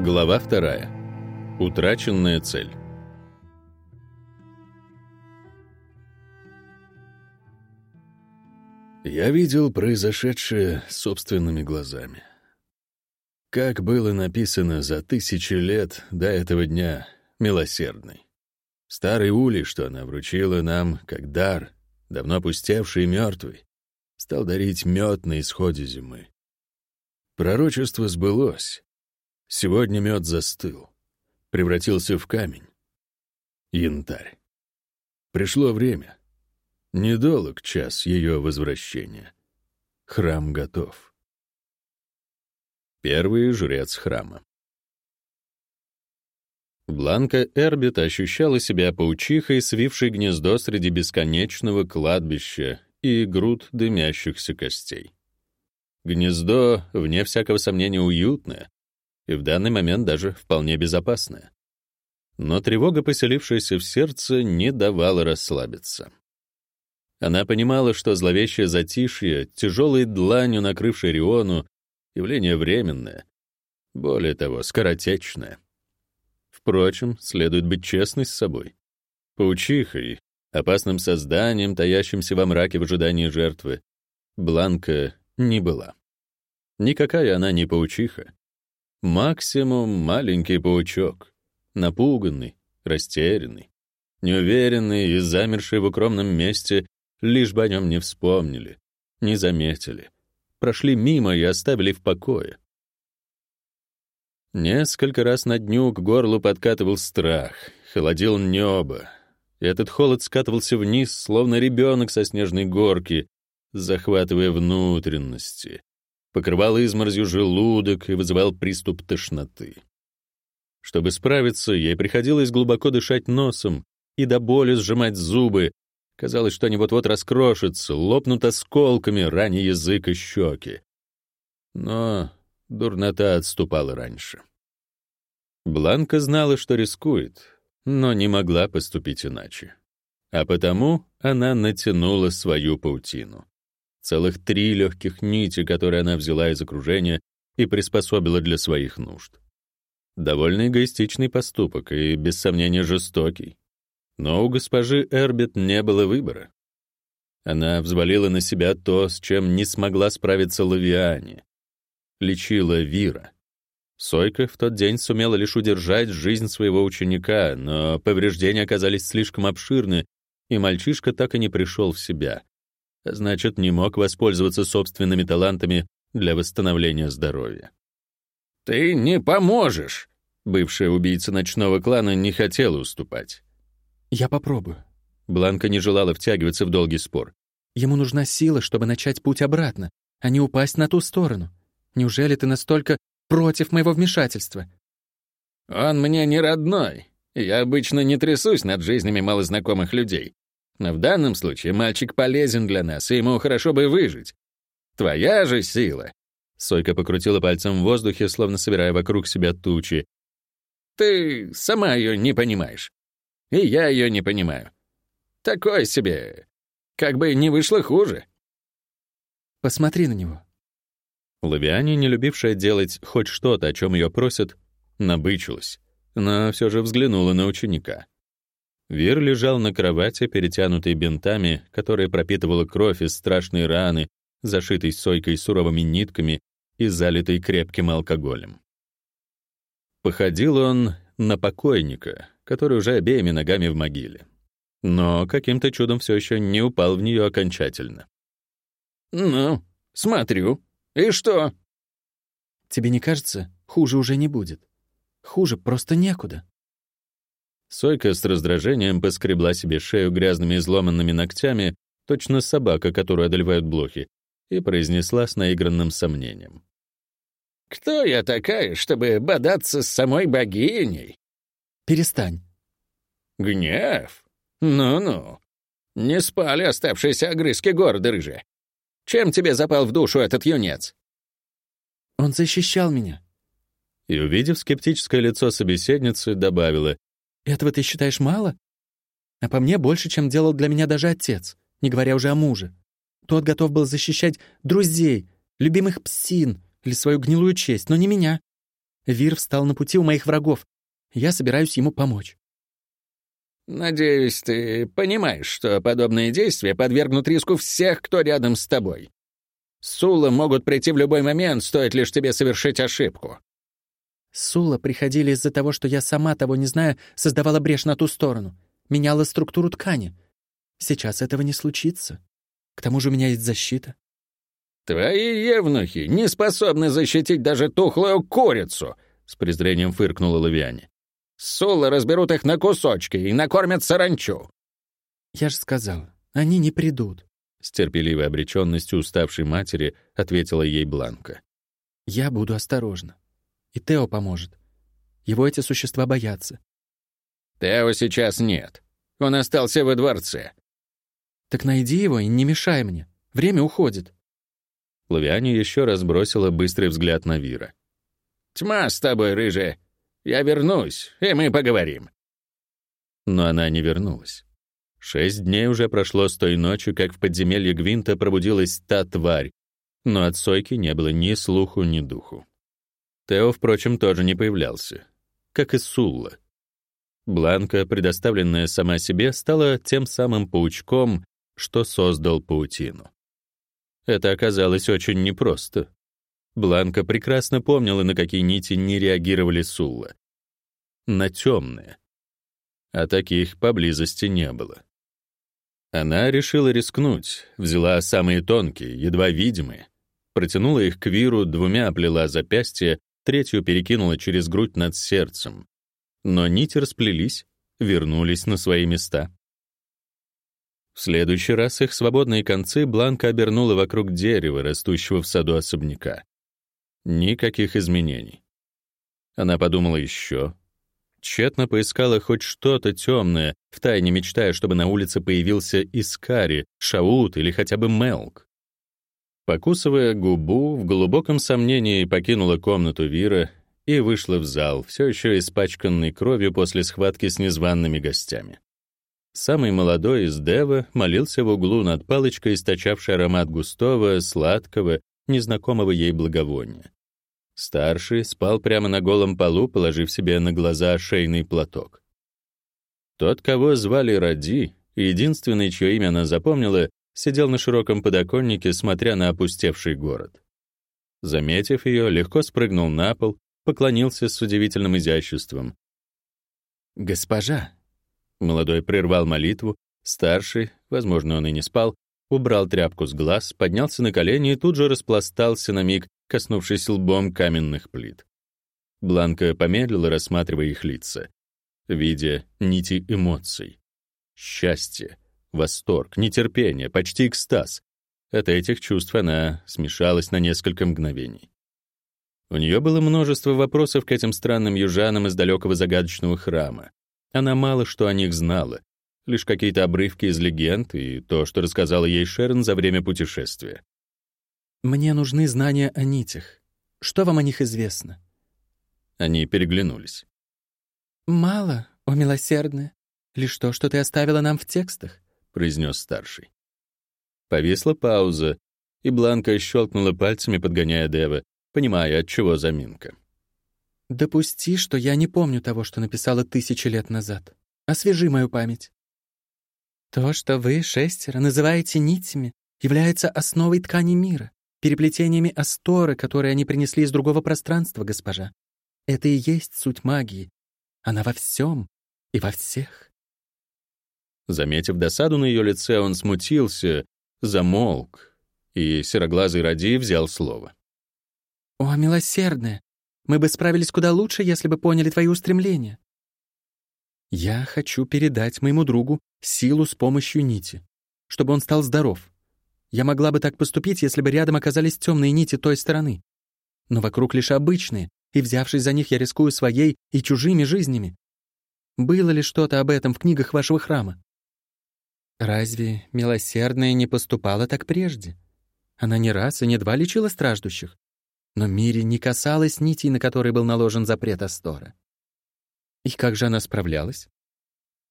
Глава вторая. Утраченная цель. Я видел произошедшее собственными глазами. Как было написано за тысячи лет до этого дня, милосердный. Старый улей, что она вручила нам как дар, давно опустевший и мертвый, стал дарить мед на исходе зимы. Пророчество сбылось. Сегодня мед застыл, превратился в камень. Янтарь. Пришло время. Недолг час ее возвращения. Храм готов. Первый жрец храма. Бланка Эрбит ощущала себя паучихой, свившей гнездо среди бесконечного кладбища и груд дымящихся костей. Гнездо, вне всякого сомнения, уютное, и в данный момент даже вполне безопасная. Но тревога, поселившаяся в сердце, не давала расслабиться. Она понимала, что зловещее затишье, тяжелой дланью накрывшей Риону, явление временное, более того, скоротечное. Впрочем, следует быть честной с собой. Паучихой, опасным созданием, таящимся во мраке в ожидании жертвы, Бланка не была. Никакая она не паучиха. Максимум маленький паучок, напуганный, растерянный, неуверенный и замерший в укромном месте, лишь бы о нем не вспомнили, не заметили, прошли мимо и оставили в покое. Несколько раз на дню к горлу подкатывал страх, холодил небо. Этот холод скатывался вниз, словно ребенок со снежной горки, захватывая внутренности, покрывал изморозью желудок и вызывал приступ тошноты. Чтобы справиться, ей приходилось глубоко дышать носом и до боли сжимать зубы. Казалось, что они вот-вот раскрошатся, лопнут осколками, раня язык и щеки. Но дурнота отступала раньше. Бланка знала, что рискует, но не могла поступить иначе. А потому она натянула свою паутину. Целых три легких нити, которые она взяла из окружения и приспособила для своих нужд. Довольно эгоистичный поступок и, без сомнения, жестокий. Но у госпожи Эрбит не было выбора. Она взвалила на себя то, с чем не смогла справиться Лавиане. Лечила Вира. Сойка в тот день сумела лишь удержать жизнь своего ученика, но повреждения оказались слишком обширны, и мальчишка так и не пришел в себя значит, не мог воспользоваться собственными талантами для восстановления здоровья. «Ты не поможешь!» Бывшая убийца ночного клана не хотела уступать. «Я попробую». Бланка не желала втягиваться в долгий спор. «Ему нужна сила, чтобы начать путь обратно, а не упасть на ту сторону. Неужели ты настолько против моего вмешательства?» «Он мне не родной. Я обычно не трясусь над жизнями малознакомых людей. Но в данном случае мальчик полезен для нас, и ему хорошо бы выжить. Твоя же сила. Сойка покрутила пальцем в воздухе, словно собирая вокруг себя тучи. Ты сама ее не понимаешь. И я ее не понимаю. Такой себе. Как бы не вышло хуже. Посмотри на него. Лавиане, не любившая делать хоть что-то, о чем ее просят, набычилась, но все же взглянула на ученика. Вир лежал на кровати, перетянутой бинтами, которая пропитывала кровь из страшной раны, зашитой сойкой суровыми нитками и залитой крепким алкоголем. Походил он на покойника, который уже обеими ногами в могиле. Но каким-то чудом все еще не упал в нее окончательно. «Ну, смотрю. И что?» «Тебе не кажется, хуже уже не будет? Хуже просто некуда». Сойка с раздражением поскребла себе шею грязными изломанными ногтями, точно собака, которую одолевают блохи, и произнесла с наигранным сомнением. «Кто я такая, чтобы бодаться с самой богиней?» «Перестань». «Гнев? Ну-ну. Не спали оставшиеся огрызки города рыжие. Чем тебе запал в душу этот юнец?» «Он защищал меня». И, увидев скептическое лицо собеседницы, добавила, этого ты считаешь мало? А по мне больше, чем делал для меня даже отец, не говоря уже о муже. Тот готов был защищать друзей, любимых псин или свою гнилую честь, но не меня. Вир встал на пути у моих врагов. Я собираюсь ему помочь. Надеюсь, ты понимаешь, что подобные действия подвергнут риску всех, кто рядом с тобой. Сула могут прийти в любой момент, стоит лишь тебе совершить ошибку. Сула приходили из-за того, что я сама, того не зная, создавала брешь на ту сторону, меняла структуру ткани. Сейчас этого не случится. К тому же у меня есть защита. «Твои евнухи не способны защитить даже тухлую курицу!» — с презрением фыркнула Лавиане. Сулы разберут их на кусочки и накормят саранчу». «Я же сказал, они не придут», — с терпеливой обреченностью уставшей матери ответила ей Бланка. «Я буду осторожна. И Тео поможет. Его эти существа боятся». «Тео сейчас нет. Он остался во дворце». «Так найди его и не мешай мне. Время уходит». Лавиане еще раз бросила быстрый взгляд на Вира. «Тьма с тобой, рыжая. Я вернусь, и мы поговорим». Но она не вернулась. Шесть дней уже прошло с той ночи, как в подземелье Гвинта пробудилась та тварь, но от Сойки не было ни слуху, ни духу. Тео, впрочем, тоже не появлялся, как и Сулла. Бланка, предоставленная сама себе, стала тем самым паучком, что создал паутину. Это оказалось очень непросто. Бланка прекрасно помнила, на какие нити не реагировали Сулла. На темные. А таких поблизости не было. Она решила рискнуть, взяла самые тонкие, едва видимые, протянула их к Виру, двумя оплела запястье, третью перекинула через грудь над сердцем. Но нити расплелись, вернулись на свои места. В следующий раз их свободные концы Бланка обернула вокруг дерева, растущего в саду особняка. Никаких изменений. Она подумала еще. Тщетно поискала хоть что-то темное, втайне мечтая, чтобы на улице появился Искари, Шаут или хотя бы Мелк. Покусывая губу, в глубоком сомнении покинула комнату Вира и вышла в зал, все еще испачканный кровью после схватки с незваными гостями. Самый молодой из Дева молился в углу над палочкой, источавшей аромат густого, сладкого, незнакомого ей благовония. Старший спал прямо на голом полу, положив себе на глаза шейный платок. Тот, кого звали Ради, единственный, чье имя она запомнила, сидел на широком подоконнике, смотря на опустевший город. Заметив ее, легко спрыгнул на пол, поклонился с удивительным изяществом. «Госпожа!» Молодой прервал молитву, старший, возможно, он и не спал, убрал тряпку с глаз, поднялся на колени и тут же распластался на миг, коснувшись лбом каменных плит. Бланка помедлила, рассматривая их лица, видя нити эмоций. Счастье, восторг, нетерпение, почти экстаз. От этих чувств она смешалась на несколько мгновений. У нее было множество вопросов к этим странным южанам из далекого загадочного храма. Она мало что о них знала, лишь какие-то обрывки из легенд и то, что рассказала ей Шерн за время путешествия. «Мне нужны знания о нитях. Что вам о них известно?» Они переглянулись. «Мало, о милосердная. Лишь то, что ты оставила нам в текстах», — произнес старший. Повисла пауза, и Бланка щелкнула пальцами, подгоняя Дева, понимая, от чего заминка. «Допусти, что я не помню того, что написала тысячи лет назад. Освежи мою память. То, что вы, шестеро, называете нитями, является основой ткани мира, переплетениями асторы, которые они принесли из другого пространства, госпожа. Это и есть суть магии. Она во всем и во всех. Заметив досаду на ее лице, он смутился, замолк, и сероглазый Ради взял слово. «О, милосердная, мы бы справились куда лучше, если бы поняли твои устремления. Я хочу передать моему другу силу с помощью нити, чтобы он стал здоров. Я могла бы так поступить, если бы рядом оказались темные нити той стороны. Но вокруг лишь обычные, и, взявшись за них, я рискую своей и чужими жизнями. Было ли что-то об этом в книгах вашего храма? Разве милосердная не поступала так прежде? Она не раз и не два лечила страждущих. Но Мире не касалась нитей, на которые был наложен запрет Астора. И как же она справлялась?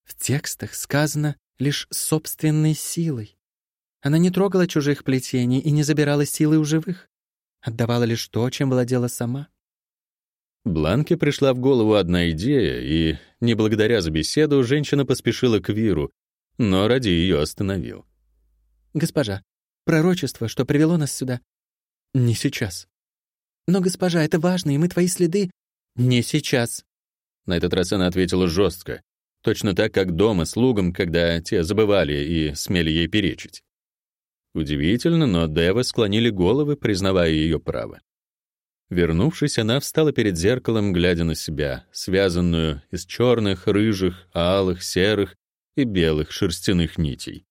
В текстах сказано лишь собственной силой. Она не трогала чужих плетений и не забирала силы у живых. Отдавала лишь то, чем владела сама. Бланке пришла в голову одна идея, и, не благодаря за беседу, женщина поспешила к Виру, но ради ее остановил. «Госпожа, пророчество, что привело нас сюда...» «Не сейчас». «Но, госпожа, это важно, и мы твои следы...» «Не сейчас». На этот раз она ответила жестко, точно так, как дома слугам, когда те забывали и смели ей перечить. Удивительно, но Девы склонили головы, признавая ее право. Вернувшись, она встала перед зеркалом, глядя на себя, связанную из черных, рыжих, алых, серых и белых шерстяных нитей.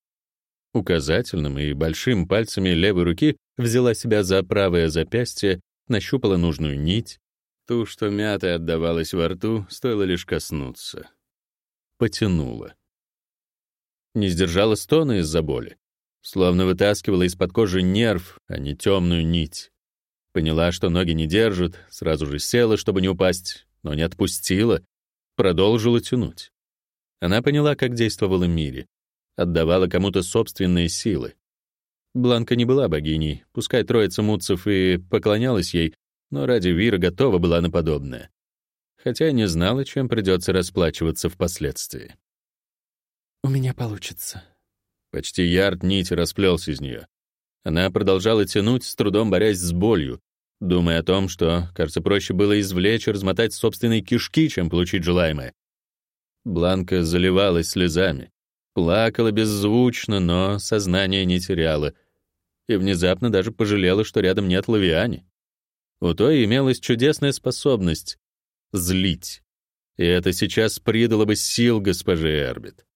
Указательным и большим пальцами левой руки взяла себя за правое запястье, нащупала нужную нить, ту, что мятой отдавалась во рту, стоило лишь коснуться. Потянула. Не сдержала стона из-за боли. Словно вытаскивала из-под кожи нерв, а не темную нить. Поняла, что ноги не держат, сразу же села, чтобы не упасть, но не отпустила, продолжила тянуть. Она поняла, как действовала Мири, отдавала кому-то собственные силы. Бланка не была богиней, пускай троица мутцев и поклонялась ей, но ради Вира готова была на подобное. Хотя не знала, чем придется расплачиваться впоследствии. «У меня получится». Почти ярд нити расплелся из нее. Она продолжала тянуть, с трудом борясь с болью, думая о том, что, кажется, проще было извлечь и размотать собственные кишки, чем получить желаемое. Бланка заливалась слезами, плакала беззвучно, но сознание не теряла, и внезапно даже пожалела, что рядом нет Лавиани. У той имелась чудесная способность — злить, и это сейчас придало бы сил госпоже Эрбит.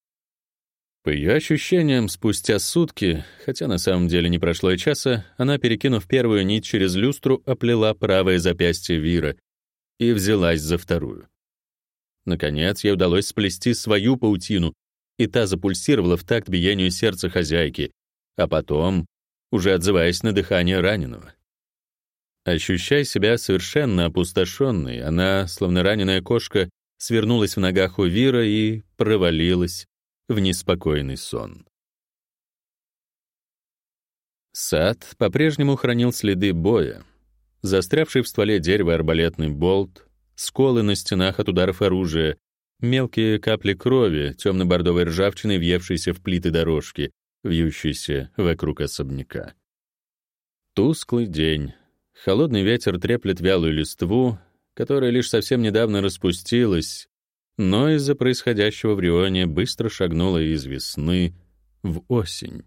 По ее ощущениям, спустя сутки, хотя на самом деле не прошло и часа, она, перекинув первую нить через люстру, оплела правое запястье Вира и взялась за вторую. Наконец, ей удалось сплести свою паутину, и та запульсировала в такт биению сердца хозяйки, а потом, уже отзываясь на дыхание раненого. Ощущая себя совершенно опустошенной, она, словно раненая кошка, свернулась в ногах у Вира и провалилась в неспокойный сон. Сад по-прежнему хранил следы боя. Застрявший в стволе дерева арбалетный болт, сколы на стенах от ударов оружия, мелкие капли крови, темно-бордовой ржавчины, въевшиеся в плиты дорожки, вьющиеся вокруг особняка. Тусклый день. Холодный ветер треплет вялую листву, которая лишь совсем недавно распустилась, но из-за происходящего в Рионе быстро шагнула из весны в осень.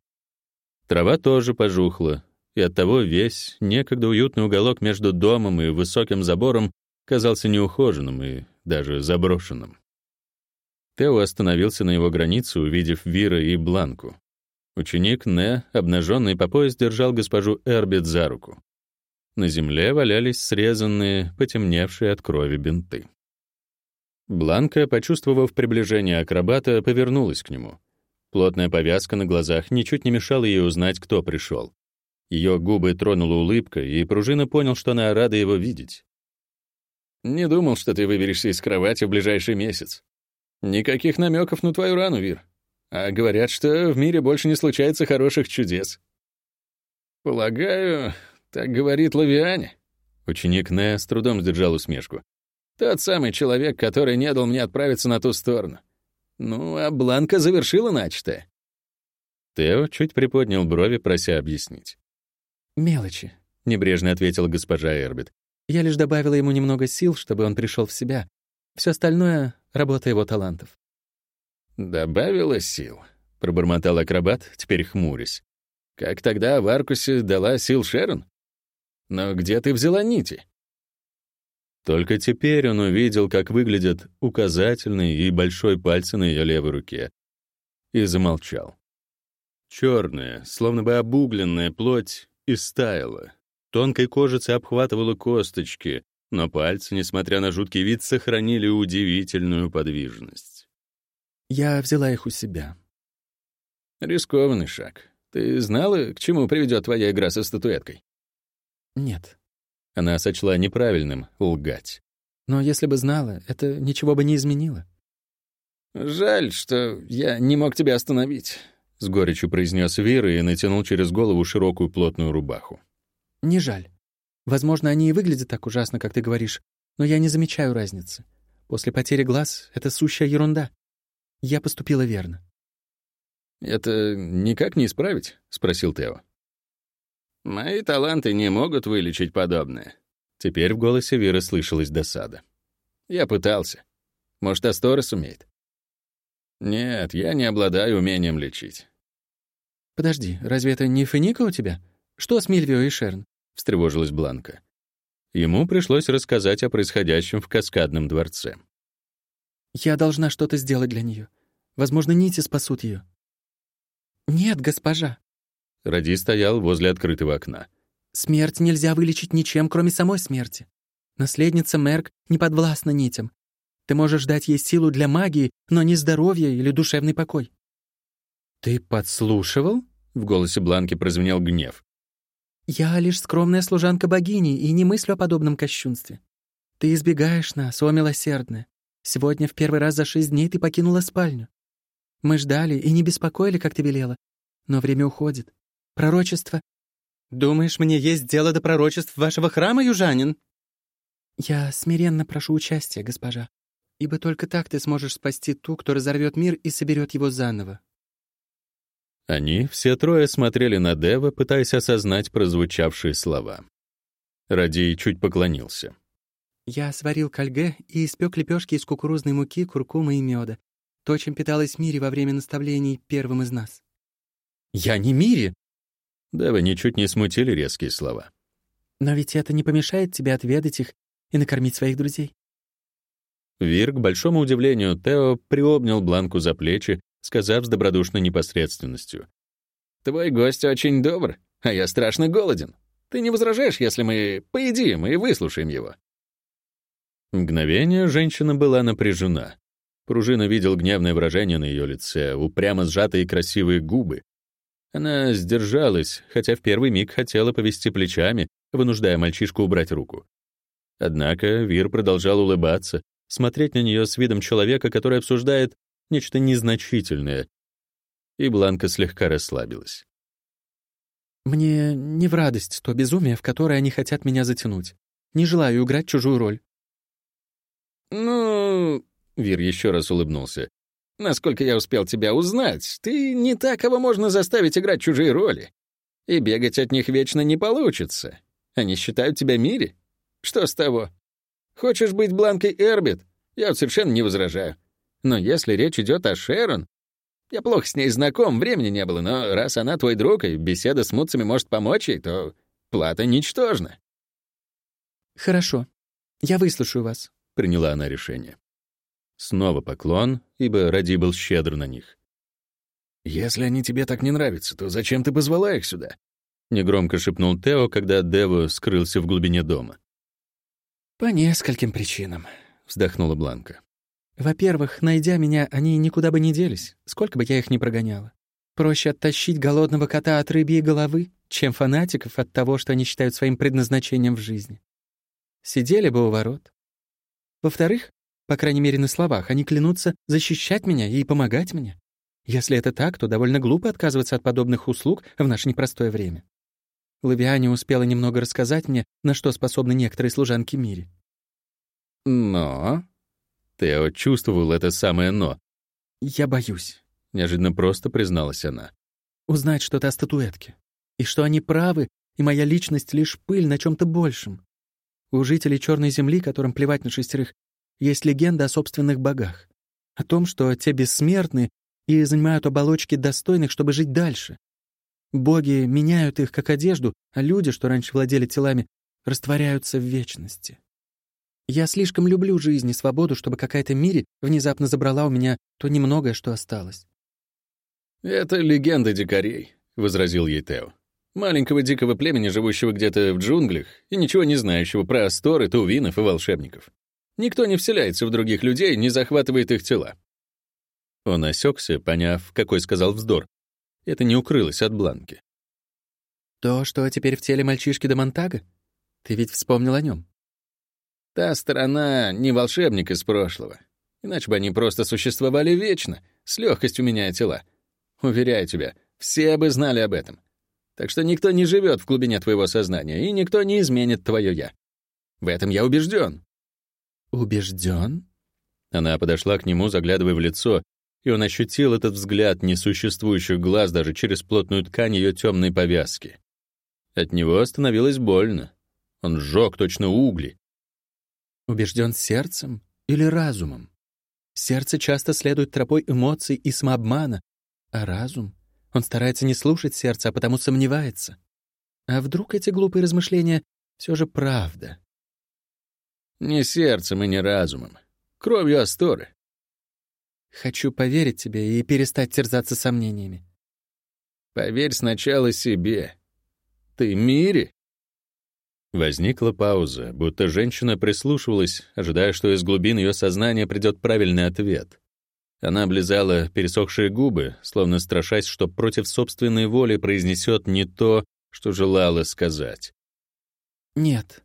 Трава тоже пожухла, и оттого весь некогда уютный уголок между домом и высоким забором казался неухоженным и даже заброшенным. Тео остановился на его границе, увидев Вира и Бланку. Ученик Не, обнаженный по пояс, держал госпожу Эрбит за руку. На земле валялись срезанные, потемневшие от крови бинты. Бланка, почувствовав приближение акробата, повернулась к нему. Плотная повязка на глазах ничуть не мешала ей узнать, кто пришел. Ее губы тронула улыбка, и пружина понял, что она рада его видеть. «Не думал, что ты выберешься из кровати в ближайший месяц. Никаких намеков на твою рану, Вир. А говорят, что в мире больше не случается хороших чудес». «Полагаю, так говорит Лавиане». Ученик Не с трудом сдержал усмешку. Тот самый человек, который не дал мне отправиться на ту сторону. Ну, а Бланка завершила начатое. Тео чуть приподнял брови, прося объяснить. «Мелочи», — небрежно ответила госпожа Эрбит. «Я лишь добавила ему немного сил, чтобы он пришел в себя. Все остальное — работа его талантов». «Добавила сил», — пробормотал акробат, теперь хмурясь. «Как тогда в Аркусе дала сил Шерон? Но где ты взяла нити?» Только теперь он увидел, как выглядят указательный и большой пальцы на ее левой руке. И замолчал. Черная, словно бы обугленная плоть истаяла. Тонкой кожицей обхватывала косточки, но пальцы, несмотря на жуткий вид, сохранили удивительную подвижность. «Я взяла их у себя». «Рискованный шаг. Ты знала, к чему приведет твоя игра со статуэткой?» «Нет», она сочла неправильным лгать. Но если бы знала, это ничего бы не изменило. «Жаль, что я не мог тебя остановить», — с горечью произнес Вира и натянул через голову широкую плотную рубаху. «Не жаль. Возможно, они и выглядят так ужасно, как ты говоришь, Но я не замечаю разницы. После потери глаз — это сущая ерунда. Я поступила верно. «Это никак не исправить?» — спросил Тео. «Мои таланты не могут вылечить подобное». Теперь в голосе Веры слышалась досада. «Я пытался. Может, Астора сумеет?» «Нет, я не обладаю умением лечить». «Подожди, разве это не Феника у тебя? Что с Мильвио и Шерн?» — встревожилась Бланка. Ему пришлось рассказать о происходящем в Каскадном дворце. «Я должна что-то сделать для нее. Возможно, нити спасут ее. «Нет, госпожа». Ради стоял возле открытого окна. «Смерть нельзя вылечить ничем, кроме самой смерти. Наследница Мерк не подвластна нитям. Ты можешь дать ей силу для магии, но не здоровье или душевный покой». «Ты подслушивал?» — в голосе Бланки прозвенел гнев. «Я лишь скромная служанка богини и не мыслю о подобном кощунстве. Ты избегаешь нас, о милосердная. Сегодня в первый раз за шесть дней ты покинула спальню. Мы ждали и не беспокоили, как ты велела. Но время уходит. Пророчество... Думаешь, мне есть дело до пророчеств вашего храма, южанин? Я смиренно прошу участия, госпожа, ибо только так ты сможешь спасти ту, кто разорвет мир и соберет его заново. Они, все трое, смотрели на Дева, пытаясь осознать прозвучавшие слова. Радий чуть поклонился. «Я сварил кальге и испек лепешки из кукурузной муки, куркумы и меда. То, чем питалась Мири во время наставлений первым из нас. «Я не Мири!» Дева ничуть не смутили резкие слова. «Но ведь это не помешает тебе отведать их и накормить своих друзей». Вир, к большому удивлению, Тео приобнял Бланку за плечи, сказав с добродушной непосредственностью. «Твой гость очень добр, а я страшно голоден. Ты не возражаешь, если мы поедим и выслушаем его?» Мгновение женщина была напряжена. Пружина видел гневное выражение на ее лице, упрямо сжатые красивые губы. Она сдержалась, хотя в первый миг хотела повести плечами, вынуждая мальчишку убрать руку. Однако Вир продолжал улыбаться, смотреть на нее с видом человека, который обсуждает нечто незначительное. И Бланка слегка расслабилась. «Мне не в радость то безумие, в которое они хотят меня затянуть. Не желаю играть чужую роль». «Ну, Вир еще раз улыбнулся. «Насколько я успел тебя узнать, ты не так, кого можно заставить играть чужие роли. И бегать от них вечно не получится. Они считают тебя Мири. Что с того? Хочешь быть Бланкой Эрбит? Я совершенно не возражаю. Но если речь идет о Шерон, я плохо с ней знаком, времени не было, но раз она твой друг, и беседа с мутцами может помочь ей, то плата ничтожна». «Хорошо. Я выслушаю вас», — приняла она решение. Снова поклон, ибо Ради был щедр на них. «Если они тебе так не нравятся, то зачем ты позвала их сюда?» — негромко шепнул Тео, когда Деву скрылся в глубине дома. «По нескольким причинам», — вздохнула Бланка. «Во-первых, найдя меня, они никуда бы не делись, сколько бы я их ни прогоняла. Проще оттащить голодного кота от рыбьей головы, чем фанатиков от того, что они считают своим предназначением в жизни. Сидели бы у ворот. Во-вторых, по крайней мере, на словах. Они клянутся защищать меня и помогать мне. Если это так, то довольно глупо отказываться от подобных услуг в наше непростое время. Лавиане успела немного рассказать мне, на что способны некоторые служанки мире. Но... Тео чувствовал это самое «но». «Я боюсь», — неожиданно просто призналась она. «Узнать что-то о статуэтке. И что они правы, и моя личность — лишь пыль на чем то большем. У жителей Черной Земли, которым плевать на шестерых, есть легенда о собственных богах. О том, что те бессмертны и занимают оболочки достойных, чтобы жить дальше. Боги меняют их как одежду, а люди, что раньше владели телами, растворяются в вечности. Я слишком люблю жизнь и свободу, чтобы какая-то Мири внезапно забрала у меня то немногое, что осталось. «Это легенда дикарей», — возразил ей Тео. «Маленького дикого племени, живущего где-то в джунглях и ничего не знающего про асторы, таувинов и волшебников. Никто не вселяется в других людей, не захватывает их тела. Он осекся, поняв, какой сказал вздор. Это не укрылось от Бланки. «То, что теперь в теле мальчишки до Монтага? Ты ведь вспомнил о нем. Та сторона не волшебник из прошлого. Иначе бы они просто существовали вечно, с легкостью меняя тела. Уверяю тебя, все бы знали об этом. Так что никто не живет в глубине твоего сознания, и никто не изменит твое «я». В этом я убежден. Убежден? Она подошла к нему, заглядывая в лицо, и он ощутил этот взгляд несуществующих глаз даже через плотную ткань ее темной повязки. От него становилось больно. Он сжег точно угли. Убежден сердцем или разумом? Сердце часто следует тропой эмоций и самообмана, а разум? Он старается не слушать сердце, а потому сомневается. А вдруг эти глупые размышления все же правда? Не сердцем и не разумом. Кровью Асторы. Хочу поверить тебе и перестать терзаться сомнениями. Поверь сначала себе. Ты Мире? Возникла пауза, будто женщина прислушивалась, ожидая, что из глубин ее сознания придет правильный ответ. Она облизала пересохшие губы, словно страшась, что против собственной воли произнесет не то, что желала сказать. «Нет.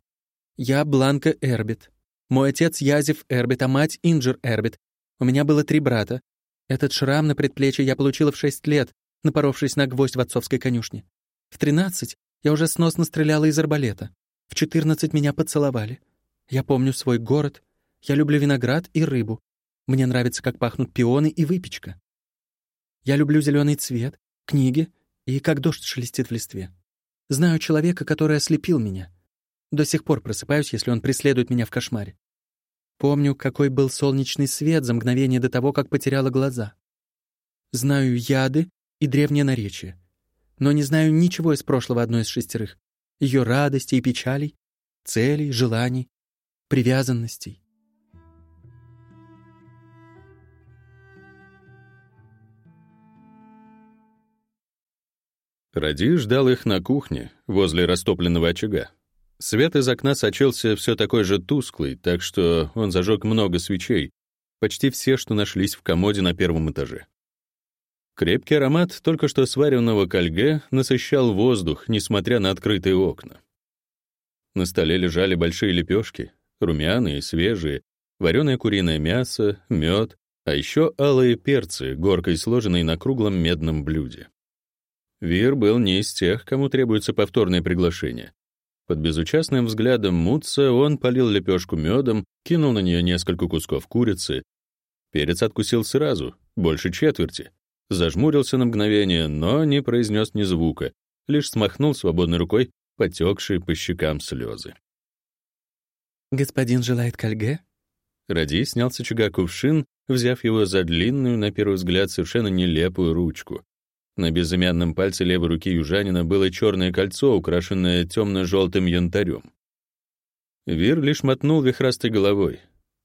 Я Бланка Эрбит. Мой отец Язев Эрбит, а мать Инджер Эрбит. У меня было три брата. Этот шрам на предплечье я получила в шесть лет, напоровшись на гвоздь в отцовской конюшне. В тринадцать я уже сносно стреляла из арбалета. В четырнадцать меня поцеловали. Я помню свой город. Я люблю виноград и рыбу. Мне нравится, как пахнут пионы и выпечка. Я люблю зеленый цвет, книги и как дождь шелестит в листве. Знаю человека, который ослепил меня. До сих пор просыпаюсь, если он преследует меня в кошмаре. Помню, какой был солнечный свет за мгновение до того, как потеряла глаза. Знаю яды и древнее наречие. Но не знаю ничего из прошлого одной из шестерых ее радостей и печалей, целей, желаний, привязанностей. Ради ждал их на кухне, возле растопленного очага. Свет из окна сочился все такой же тусклый, так что он зажег много свечей, почти все, что нашлись в комоде на первом этаже. Крепкий аромат только что сваренного кальге насыщал воздух, несмотря на открытые окна. На столе лежали большие лепешки, румяные, свежие, вареное куриное мясо, мед, а еще алые перцы, горкой сложенные на круглом медном блюде. Вир был не из тех, кому требуется повторное приглашение. Под безучастным взглядом Мутца он полил лепешку медом, кинул на нее несколько кусков курицы. Перец откусил сразу, больше четверти, зажмурился на мгновение, но не произнес ни звука, лишь смахнул свободной рукой потекшие по щекам слезы. «Господин желает кольге?» Ради снял с очага кувшин, взяв его за длинную, на первый взгляд, совершенно нелепую ручку. На безымянном пальце левой руки южанина было черное кольцо, украшенное темно-желтым янтарем. Вир лишь мотнул вихрастой головой.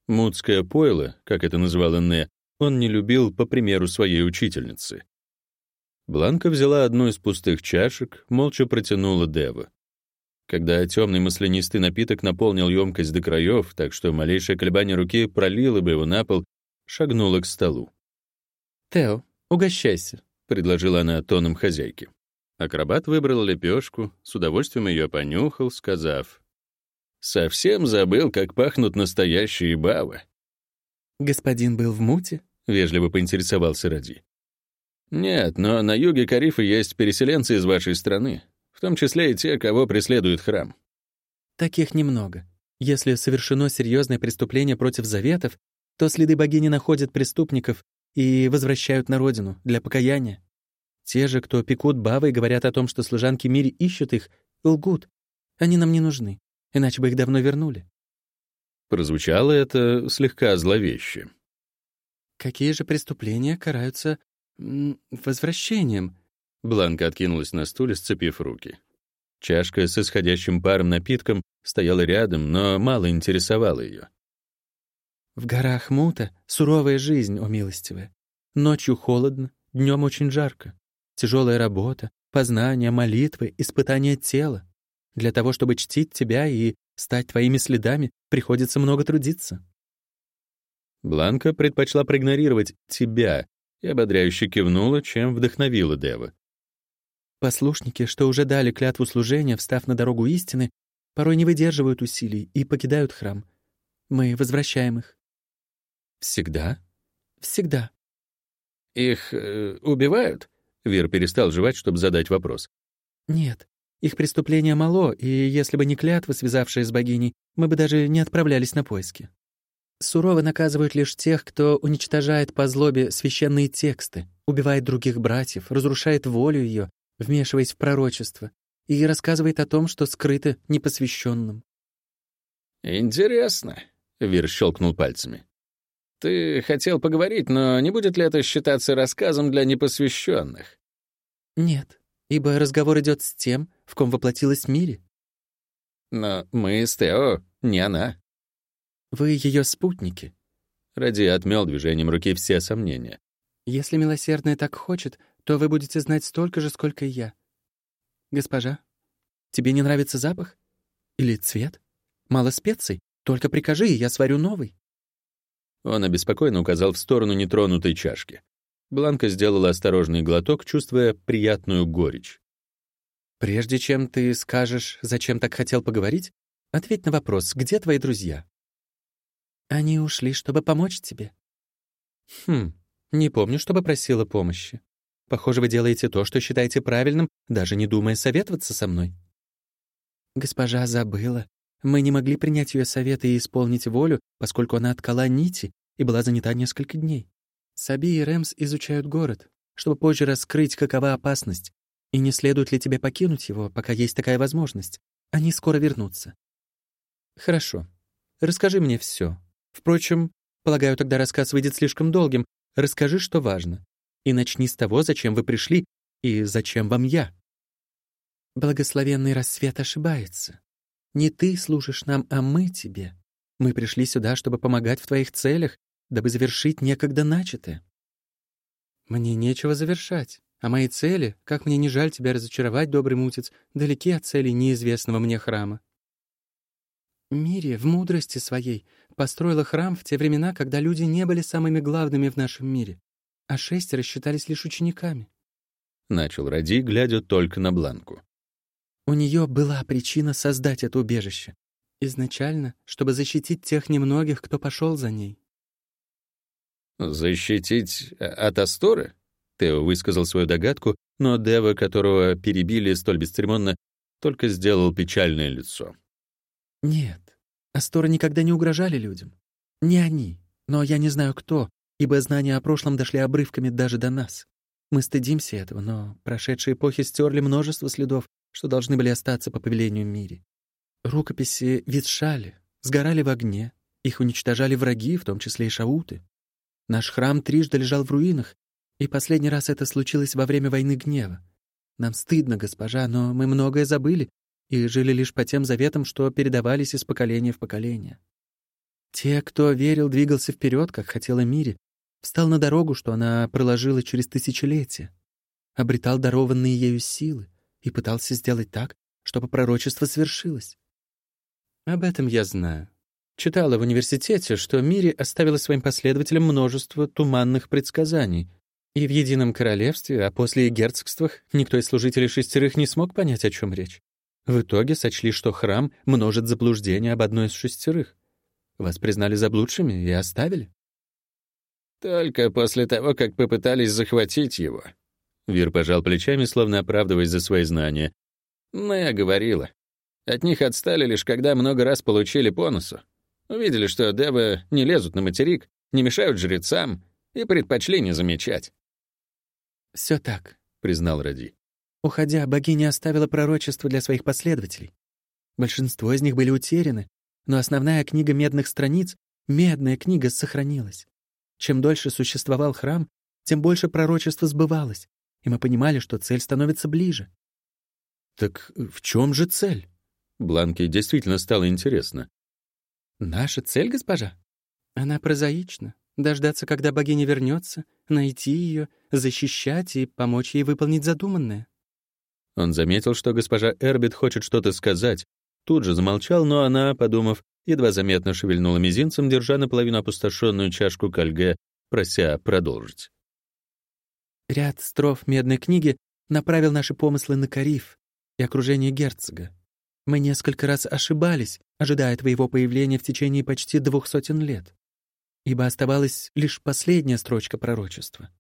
Мудское пойло, как это называла Не, он не любил, по примеру своей учительницы. Бланка взяла одну из пустых чашек, молча протянула Дева. Когда темный маслянистый напиток наполнил емкость до краев, так что малейшее колебание руки пролило бы его на пол, шагнула к столу. «Тео, угощайся», — предложила она тоном хозяйки. Акробат выбрал лепешку, с удовольствием ее понюхал, сказав, «Совсем забыл, как пахнут настоящие бавы». «Господин был в муте?» — вежливо поинтересовался Ради. «Нет, но на юге Карифа есть переселенцы из вашей страны, в том числе и те, кого преследует храм». «Таких немного. Если совершено серьезное преступление против заветов, то следы богини находят преступников и возвращают на родину для покаяния. Те же, кто пекут бавы и говорят о том, что служанки мире ищут их, лгут. Они нам не нужны, иначе бы их давно вернули». Прозвучало это слегка зловеще. Какие же преступления караются возвращением?» Бланка откинулась на стуле, сцепив руки. Чашка с исходящим паром напитком стояла рядом, но мало интересовала ее. «В горах Мута суровая жизнь, о милостивая. Ночью холодно, днем очень жарко. Тяжелая работа, познание, молитвы, испытание тела. Для того, чтобы чтить тебя и стать твоими следами, приходится много трудиться. Бланка предпочла проигнорировать «тебя» и ободряюще кивнула, чем вдохновила Дева. Послушники, что уже дали клятву служения, встав на дорогу истины, порой не выдерживают усилий и покидают храм. Мы возвращаем их. Всегда? Всегда. Их э, убивают? Вир перестал жевать, чтобы задать вопрос. Нет, их преступление мало, и если бы не клятва, связавшая с богиней, мы бы даже не отправлялись на поиски. Сурово наказывают лишь тех, кто уничтожает по злобе священные тексты, убивает других братьев, разрушает волю ее, вмешиваясь в пророчество, и рассказывает о том, что скрыто непосвященным. «Интересно», — Вир щелкнул пальцами. «Ты хотел поговорить, но не будет ли это считаться рассказом для непосвященных?» «Нет, ибо разговор идет с тем, в ком воплотилась Мири». «Но мы с Тео, не она». «Вы ее спутники». Ради отмел движением руки все сомнения. «Если милосердная так хочет, то вы будете знать столько же, сколько и я. Госпожа, тебе не нравится запах? Или цвет? Мало специй? Только прикажи, и я сварю новый». Он обеспокоенно указал в сторону нетронутой чашки. Бланка сделала осторожный глоток, чувствуя приятную горечь. «Прежде чем ты скажешь, зачем так хотел поговорить, ответь на вопрос, где твои друзья?» «Они ушли, чтобы помочь тебе». «Хм, не помню, чтобы просила помощи. Похоже, вы делаете то, что считаете правильным, даже не думая советоваться со мной». «Госпожа забыла. Мы не могли принять ее советы и исполнить волю, поскольку она откала нити и была занята несколько дней. Саби и Рэмс изучают город, чтобы позже раскрыть, какова опасность, и не следует ли тебе покинуть его, пока есть такая возможность. Они скоро вернутся». «Хорошо. Расскажи мне все. Впрочем, полагаю, тогда рассказ выйдет слишком долгим. Расскажи, что важно. И начни с того, зачем вы пришли и зачем вам я. Благословенный рассвет ошибается. Не ты служишь нам, а мы тебе. Мы пришли сюда, чтобы помогать в твоих целях, дабы завершить некогда начатое. Мне нечего завершать, а мои цели, как мне не жаль тебя разочаровать, добрый мутец, далеки от целей неизвестного мне храма. Мире в мудрости своей построила храм в те времена, когда люди не были самыми главными в нашем мире а шестеро считались лишь учениками. Начал Ради, глядя только на Бланку. У нее была причина создать это убежище. Изначально, чтобы защитить тех немногих, кто пошел за ней. «Защитить э, от Асторы?» Тео высказал свою догадку, но Дева, которого перебили столь бесцеремонно, только сделал печальное лицо. «Нет, Асторы никогда не угрожали людям. Не они, но я не знаю кто, ибо знания о прошлом дошли обрывками даже до нас. Мы стыдимся этого, но прошедшие эпохи стерли множество следов, что должны были остаться по повелению мире. Рукописи ветшали, сгорали в огне, их уничтожали враги, в том числе и шауты. Наш храм трижды лежал в руинах, и последний раз это случилось во время войны гнева. Нам стыдно, госпожа, но мы многое забыли и жили лишь по тем заветам, что передавались из поколения в поколение. Те, кто верил, двигался вперед, как хотела мире, Встал на дорогу, что она проложила через тысячелетия. Обретал дарованные ею силы и пытался сделать так, чтобы пророчество свершилось. Об этом я знаю. Читала в университете, что Мири оставила своим последователям множество туманных предсказаний, и в Едином Королевстве, а после и герцогствах, никто из служителей шестерых не смог понять, о чем речь. В итоге сочли, что храм множит заблуждения об одной из шестерых. Вас признали заблудшими и оставили. Только после того, как попытались захватить его. Вир пожал плечами, словно оправдываясь за свои знания. Но я говорила. От них отстали лишь когда много раз получили по носу. Увидели, что девы не лезут на материк, не мешают жрецам и предпочли не замечать. «Все так», — признал Ради. Уходя, богиня оставила пророчество для своих последователей. Большинство из них были утеряны, но основная книга медных страниц, медная книга, сохранилась. Чем дольше существовал храм, тем больше пророчество сбывалось, и мы понимали, что цель становится ближе. Так в чем же цель? Бланке действительно стало интересно. Наша цель, госпожа? Она прозаична. Дождаться, когда богиня вернется, найти ее, защищать и помочь ей выполнить задуманное. Он заметил, что госпожа Эрбит хочет что-то сказать, тут же замолчал, но она, подумав, едва заметно шевельнула мизинцем, держа наполовину опустошенную чашку кальге, прося продолжить. Ряд строф медной книги направил наши помыслы на Кариф и окружение герцога. Мы несколько раз ошибались, ожидая твоего появления в течение почти двух сотен лет, ибо оставалась лишь последняя строчка пророчества.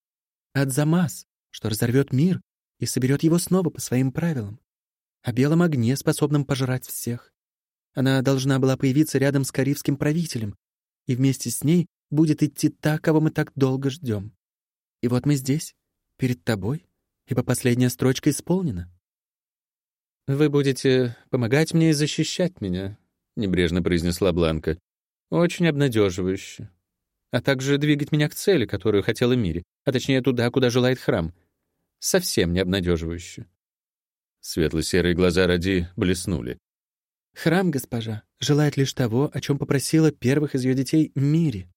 Адзамас, что разорвет мир и соберет его снова по своим правилам, о белом огне, способном пожрать всех, она должна была появиться рядом с карибским правителем, и вместе с ней будет идти та, кого мы так долго ждем. И вот мы здесь, перед тобой, ибо последняя строчка исполнена. «Вы будете помогать мне и защищать меня», — небрежно произнесла Бланка. «Очень обнадеживающе. А также двигать меня к цели, которую хотела Мире, а точнее туда, куда желает храм. Совсем не обнадеживающе». Светло-серые глаза Ради блеснули. «Храм, госпожа, желает лишь того, о чем попросила первых из ее детей Мире.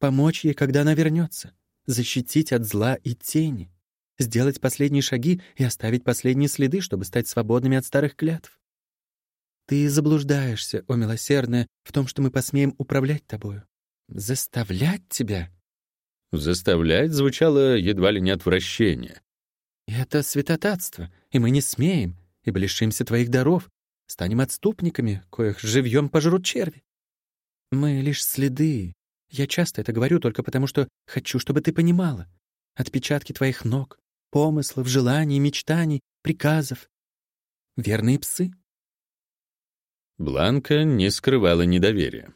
Помочь ей, когда она вернется, защитить от зла и тени сделать последние шаги и оставить последние следы, чтобы стать свободными от старых клятв. Ты заблуждаешься, о милосердная, в том, что мы посмеем управлять тобою. Заставлять тебя? Заставлять звучало едва ли не отвращение. Это святотатство, и мы не смеем, ибо лишимся твоих даров, станем отступниками, коих живьем пожрут черви. Мы лишь следы. Я часто это говорю только потому, что хочу, чтобы ты понимала. Отпечатки твоих ног, помыслов, желаний, мечтаний, приказов. Верные псы. Бланка не скрывала недоверия.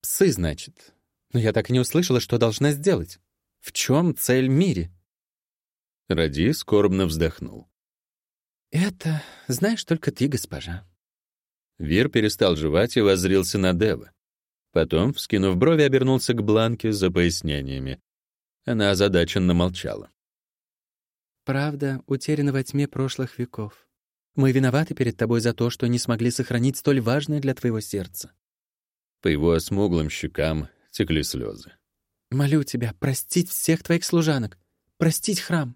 Псы, значит. Но я так и не услышала, что должна сделать. В чем цель мире? Ради скорбно вздохнул. Это знаешь только ты, госпожа. Вир перестал жевать и воззрился на Дева. Потом, вскинув брови, обернулся к Бланке за пояснениями. Она озадаченно молчала. Правда утеряна во тьме прошлых веков. Мы виноваты перед тобой за то, что не смогли сохранить столь важное для твоего сердца. По его смуглым щекам текли слезы. Молю тебя простить всех твоих служанок, простить храм.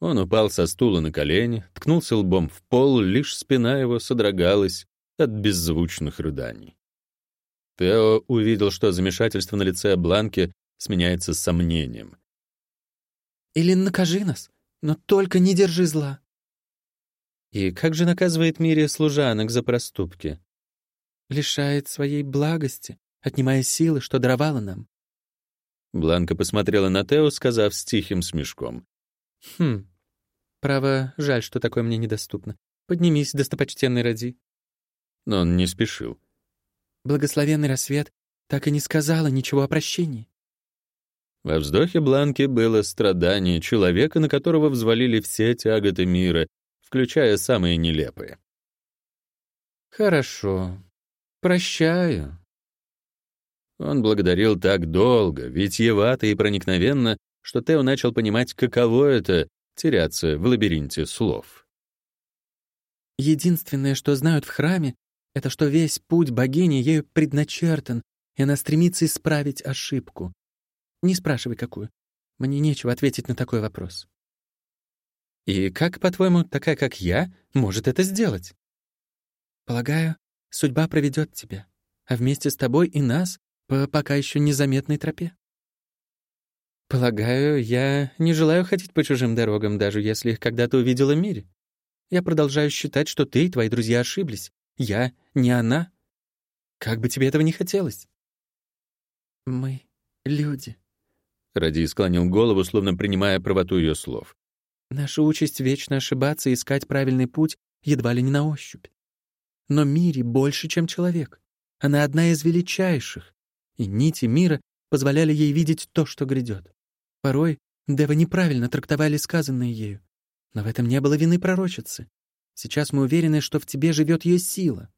Он упал со стула на колени, ткнулся лбом в пол, лишь спина его содрогалась от беззвучных рыданий. Тео увидел, что замешательство на лице Бланки сменяется сомнением. «Или накажи нас, но только не держи зла». И как же наказывает Мирия служанок за проступки? Лишает своей благости, отнимая силы, что даровала нам. Бланка посмотрела на Тео, сказав с тихим смешком. «Хм, право, жаль, что такое мне недоступно. Поднимись, достопочтенный Ради». Но он не спешил. Благословенный рассвет так и не сказала ничего о прощении. Во вздохе Бланки было страдание человека, на которого взвалили все тяготы мира, включая самые нелепые. «Хорошо. Прощаю». Он благодарил так долго, витьевато и проникновенно, что Тео начал понимать, каково это — теряться в лабиринте слов. «Единственное, что знают в храме, это что весь путь богини ею предначертан, и она стремится исправить ошибку. Не спрашивай, какую. Мне нечего ответить на такой вопрос. И как, по-твоему, такая, как я, может это сделать? Полагаю, судьба проведет тебя, а вместе с тобой и нас по пока еще незаметной тропе. Полагаю, я не желаю ходить по чужим дорогам, даже если их когда-то увидела в мире. Я продолжаю считать, что ты и твои друзья ошиблись. Я не она. Как бы тебе этого не хотелось. Мы — люди. Ради склонил голову, словно принимая правоту ее слов. «Наша участь — вечно ошибаться и искать правильный путь едва ли не на ощупь. Но Мири больше, чем человек. Она одна из величайших, и нити мира позволяли ей видеть то, что грядет. Порой Девы неправильно трактовали сказанное ею, но в этом не было вины пророчицы. Сейчас мы уверены, что в тебе живет ее сила.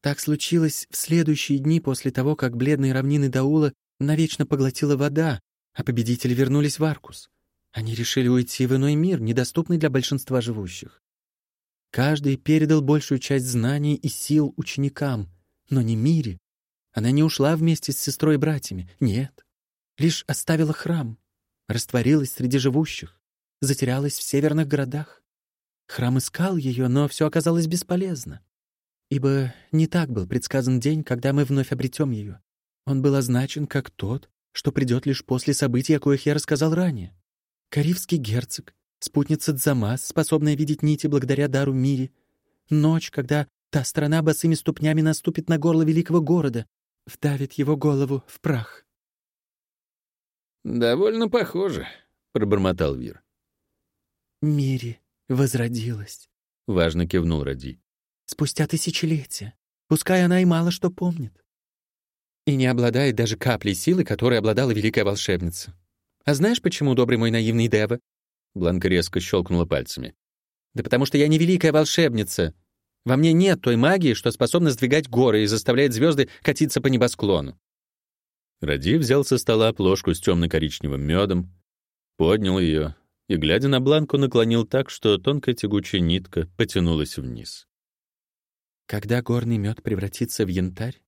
Так случилось в следующие дни после того, как бледные равнины Даула навечно поглотила вода, а победители вернулись в Аркус. Они решили уйти в иной мир, недоступный для большинства живущих. Каждый передал большую часть знаний и сил ученикам, но не мире. Она не ушла вместе с сестрой и братьями, нет. Лишь оставила храм, растворилась среди живущих, затерялась в северных городах. Храм искал ее, но все оказалось бесполезно. Ибо не так был предсказан день, когда мы вновь обретем ее. Он был означен как тот, что придет лишь после событий, о коих я рассказал ранее. Каривский герцог, спутница Дзамас, способная видеть нити благодаря дару мире. Ночь, когда та страна босыми ступнями наступит на горло великого города, вдавит его голову в прах. «Довольно похоже», — пробормотал Вир. «Мири возродилась», — важно кивнул Ради. «Спустя тысячелетия. Пускай она и мало что помнит. и не обладает даже каплей силы, которой обладала великая волшебница. А знаешь, почему, добрый мой наивный Дева?» Бланка резко щелкнула пальцами. «Да потому что я не великая волшебница. Во мне нет той магии, что способна сдвигать горы и заставляет звезды катиться по небосклону». Ради взял со стола плошку с темно-коричневым медом, поднял ее и, глядя на Бланку, наклонил так, что тонкая тягучая нитка потянулась вниз. «Когда горный мед превратится в янтарь?»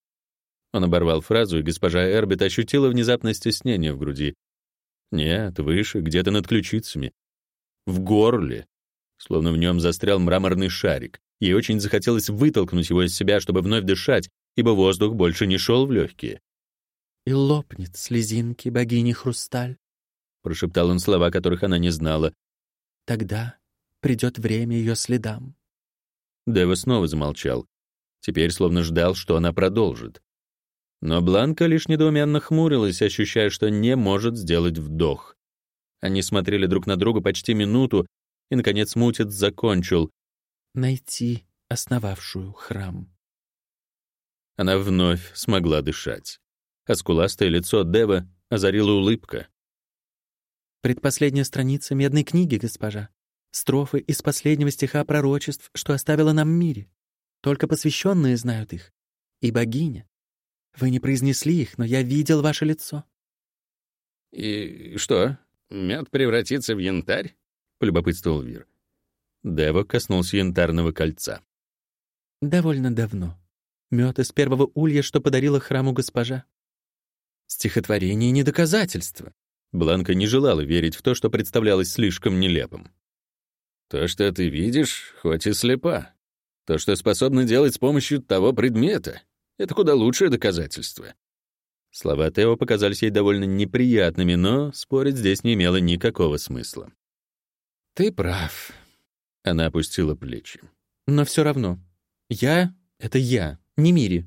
Он оборвал фразу, и госпожа Эрбит ощутила внезапное стеснение в груди. Нет, выше, где-то над ключицами. В горле. Словно в нем застрял мраморный шарик. Ей очень захотелось вытолкнуть его из себя, чтобы вновь дышать, ибо воздух больше не шел в легкие. «И лопнет слезинки богини Хрусталь», — прошептал он слова, которых она не знала. «Тогда придет время ее следам». Дева снова замолчал. Теперь словно ждал, что она продолжит. Но Бланка лишь недоуменно хмурилась, ощущая, что не может сделать вдох. Они смотрели друг на друга почти минуту, и, наконец, Мутец закончил. «Найти основавшую храм». Она вновь смогла дышать. А скуластое лицо Дева озарила улыбка. «Предпоследняя страница медной книги, госпожа. Строфы из последнего стиха пророчеств, что оставила нам в мире. Только посвященные знают их. И богиня, вы не произнесли их, но я видел ваше лицо». «И что, мед превратится в янтарь?» — полюбопытствовал Вир. Дева коснулся янтарного кольца. «Довольно давно. Мед из первого улья, что подарила храму госпожа. Стихотворение не доказательство». Бланка не желала верить в то, что представлялось слишком нелепым. «То, что ты видишь, хоть и слепа. То, что способна делать с помощью того предмета. Это куда лучшее доказательство. Слова Тео показались ей довольно неприятными, но спорить здесь не имело никакого смысла. «Ты прав», — она опустила плечи. «Но все равно. Я — это я, не Мири».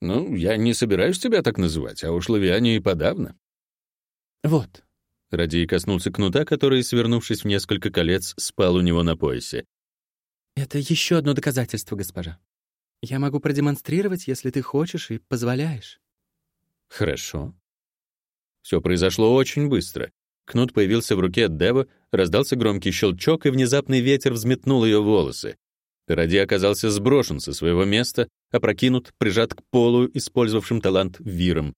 «Ну, я не собираюсь тебя так называть, а уж Лавиане и подавно». «Вот». Радий коснулся кнута, который, свернувшись в несколько колец, спал у него на поясе. «Это еще одно доказательство, госпожа. Я могу продемонстрировать, если ты хочешь и позволяешь. Хорошо. Все произошло очень быстро. Кнут появился в руке Дева, раздался громкий щелчок, и внезапный ветер взметнул ее волосы. Ради оказался сброшен со своего места, опрокинут, прижат к полу, использовавшим талант виром.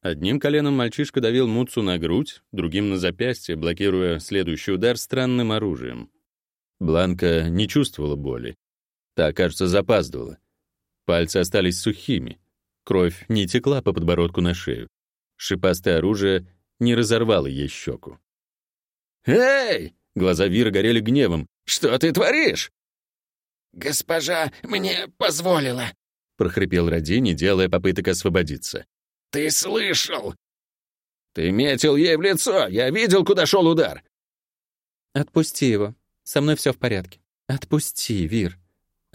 Одним коленом мальчишка давил Муцу на грудь, другим — на запястье, блокируя следующий удар странным оружием. Бланка не чувствовала боли. Та, кажется, запаздывала. Пальцы остались сухими. Кровь не текла по подбородку на шею. Шипастое оружие не разорвало ей щеку. «Эй!» — глаза Вира горели гневом. «Что ты творишь?» «Госпожа мне позволила», — прохрипел Ради, не делая попыток освободиться. «Ты слышал?» «Ты метил ей в лицо! Я видел, куда шел удар!» «Отпусти его. Со мной все в порядке. Отпусти, Вир.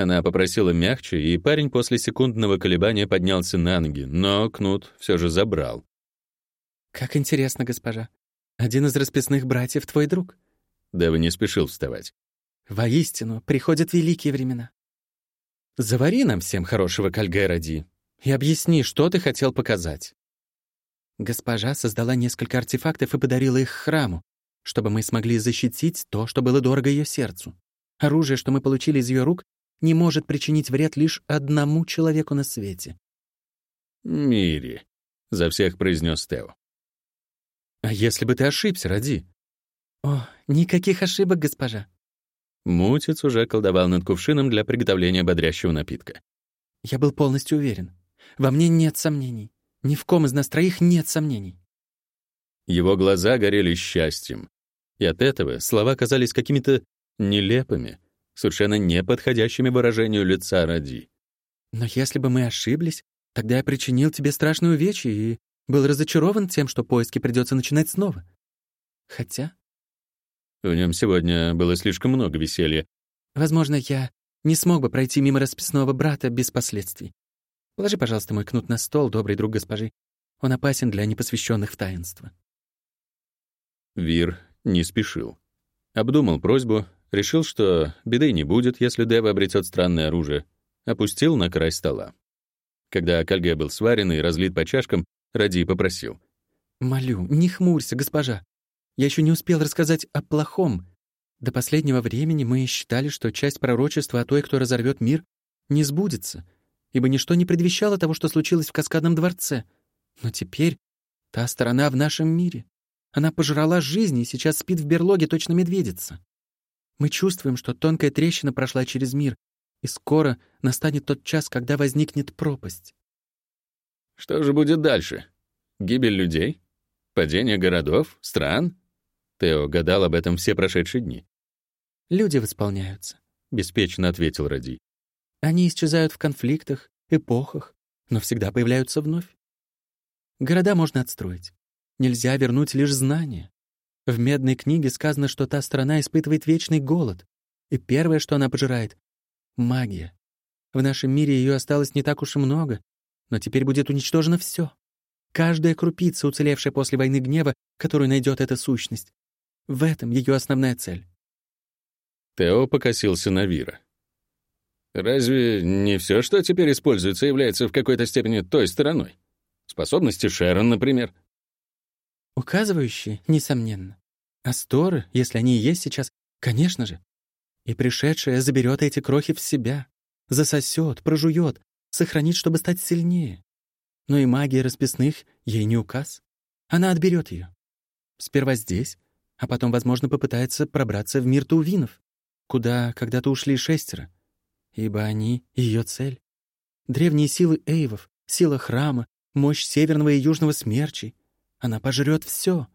Она попросила мягче, и парень после секундного колебания поднялся на ноги, но кнут все же забрал. «Как интересно, госпожа. Один из расписных братьев твой друг?» Дева не спешил вставать. «Воистину, приходят великие времена. Завари нам всем хорошего кальге ради и объясни, что ты хотел показать». Госпожа создала несколько артефактов и подарила их храму, чтобы мы смогли защитить то, что было дорого ее сердцу. Оружие, что мы получили из ее рук, не может причинить вред лишь одному человеку на свете. «Мири», — за всех произнес Тео. «А если бы ты ошибся, Ради?» «О, никаких ошибок, госпожа». Мутец уже колдовал над кувшином для приготовления бодрящего напитка. «Я был полностью уверен. Во мне нет сомнений. Ни в ком из нас троих нет сомнений». Его глаза горели счастьем, и от этого слова казались какими-то нелепыми, совершенно неподходящими выражению лица Ради. «Но если бы мы ошиблись, тогда я причинил тебе страшную увечье и был разочарован тем, что поиски придется начинать снова. Хотя...» В нем сегодня было слишком много веселья. «Возможно, я не смог бы пройти мимо расписного брата без последствий. Положи, пожалуйста, мой кнут на стол, добрый друг госпожи. Он опасен для непосвященных в таинство». Вир не спешил. Обдумал просьбу, Решил, что беды не будет, если Дева обретет странное оружие. Опустил на край стола. Когда кольге был сварен и разлит по чашкам, Ради попросил. «Молю, не хмурься, госпожа. Я еще не успел рассказать о плохом. До последнего времени мы считали, что часть пророчества о той, кто разорвет мир, не сбудется, ибо ничто не предвещало того, что случилось в Каскадном дворце. Но теперь та сторона в нашем мире. Она пожрала жизнь и сейчас спит в берлоге точно медведица. Мы чувствуем, что тонкая трещина прошла через мир, и скоро настанет тот час, когда возникнет пропасть. Что же будет дальше? Гибель людей? Падение городов? Стран? Тео гадал об этом все прошедшие дни. «Люди восполняются», — беспечно ответил Ради. «Они исчезают в конфликтах, эпохах, но всегда появляются вновь. Города можно отстроить. Нельзя вернуть лишь знания. В медной книге сказано, что та страна испытывает вечный голод, и первое, что она пожирает — магия. В нашем мире ее осталось не так уж и много, но теперь будет уничтожено все. Каждая крупица, уцелевшая после войны гнева, которую найдет эта сущность. В этом ее основная цель. Тео покосился на Вира. Разве не все, что теперь используется, является в какой-то степени той стороной? Способности Шерон, например. Указывающие, несомненно. Асторы, если они и есть сейчас, конечно же. И пришедшая заберет эти крохи в себя, засосет, прожует, сохранит, чтобы стать сильнее. Но и магия расписных ей не указ. Она отберет ее. Сперва здесь, а потом, возможно, попытается пробраться в мир Таувинов, куда когда-то ушли шестеро, ибо они — ее цель. Древние силы эйвов, сила храма, мощь северного и южного смерчей. Она пожрет все,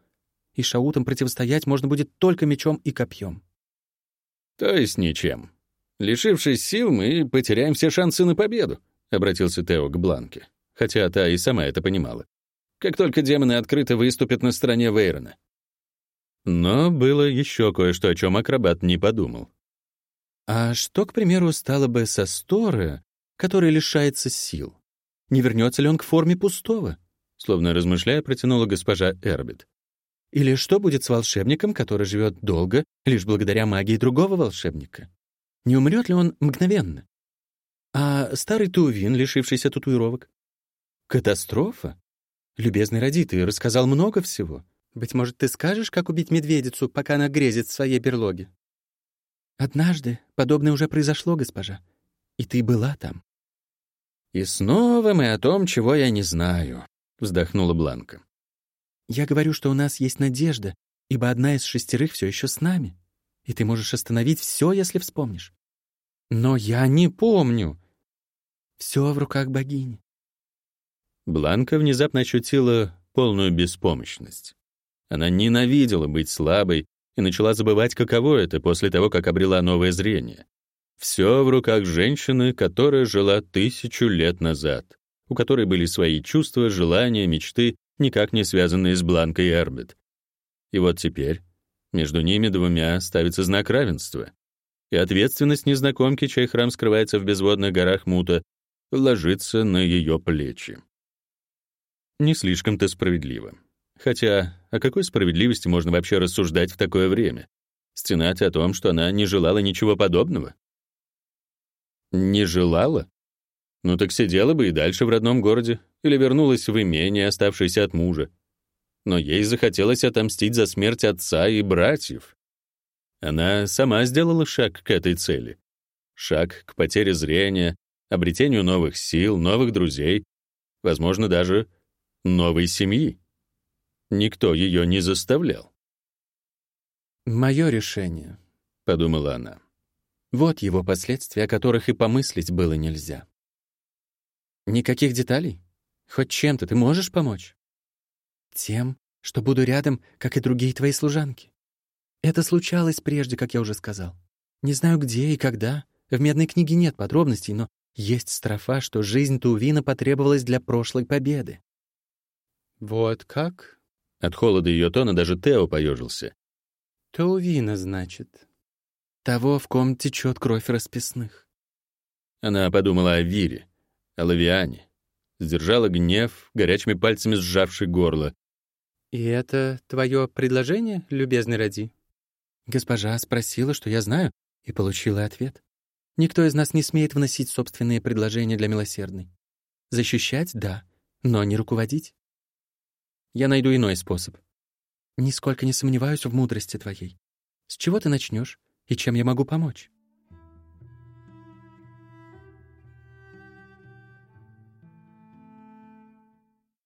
и шаутам противостоять можно будет только мечом и копьем. То есть ничем. Лишившись сил, мы потеряем все шансы на победу. — обратился Тео к Бланке, хотя та и сама это понимала. «Как только демоны открыто выступят на стороне Вейрона». Но было еще кое-что, о чем акробат не подумал. «А что, к примеру, стало бы со Стора, который лишается сил? Не вернется ли он к форме пустого?» Словно размышляя, протянула госпожа Эрбит. «Или что будет с волшебником, который живет долго лишь благодаря магии другого волшебника? Не умрет ли он мгновенно? А старый Тувин, лишившийся татуировок? Катастрофа? Любезный Ради, ты рассказал много всего. Быть может, ты скажешь, как убить медведицу, пока она грезит в своей берлоге? Однажды подобное уже произошло, госпожа. И ты была там. «И снова мы о том, чего я не знаю», — вздохнула Бланка. «Я говорю, что у нас есть надежда, ибо одна из шестерых все еще с нами, и ты можешь остановить все, если вспомнишь. Но я не помню. Все в руках богини. Бланка внезапно ощутила полную беспомощность. Она ненавидела быть слабой и начала забывать, каково это после того, как обрела новое зрение. Все в руках женщины, которая жила тысячу лет назад, у которой были свои чувства, желания, мечты, никак не связанные с Бланкой и Эрбит. И вот теперь между ними двумя ставится знак равенства и ответственность незнакомки, чей храм скрывается в безводных горах Мута, ложится на ее плечи. Не слишком-то справедливо. Хотя о какой справедливости можно вообще рассуждать в такое время? Стенать о том, что она не желала ничего подобного? Не желала? Ну так сидела бы и дальше в родном городе или вернулась в имение, оставшееся от мужа. Но ей захотелось отомстить за смерть отца и братьев. Она сама сделала шаг к этой цели. Шаг к потере зрения, обретению новых сил, новых друзей, возможно, даже новой семьи. Никто ее не заставлял. «Мое решение», — подумала она. Вот его последствия, о которых и помыслить было нельзя. Никаких деталей? Хоть чем-то ты можешь помочь? Тем, что буду рядом, как и другие твои служанки. Это случалось прежде, как я уже сказал. Не знаю, где и когда. В медной книге нет подробностей, но есть строфа, что жизнь Тувина потребовалась для прошлой победы. Вот как? От холода ее тона даже Тео поежился. Тувина, значит. Того, в ком течет кровь расписных. Она подумала о Вире, о Лавиане. Сдержала гнев, горячими пальцами сжавший горло. «И это твое предложение, любезный Ради?» Госпожа спросила, что я знаю, и получила ответ. Никто из нас не смеет вносить собственные предложения для милосердной. Защищать — да, но не руководить. Я найду иной способ. Нисколько не сомневаюсь в мудрости твоей. С чего ты начнешь и чем я могу помочь?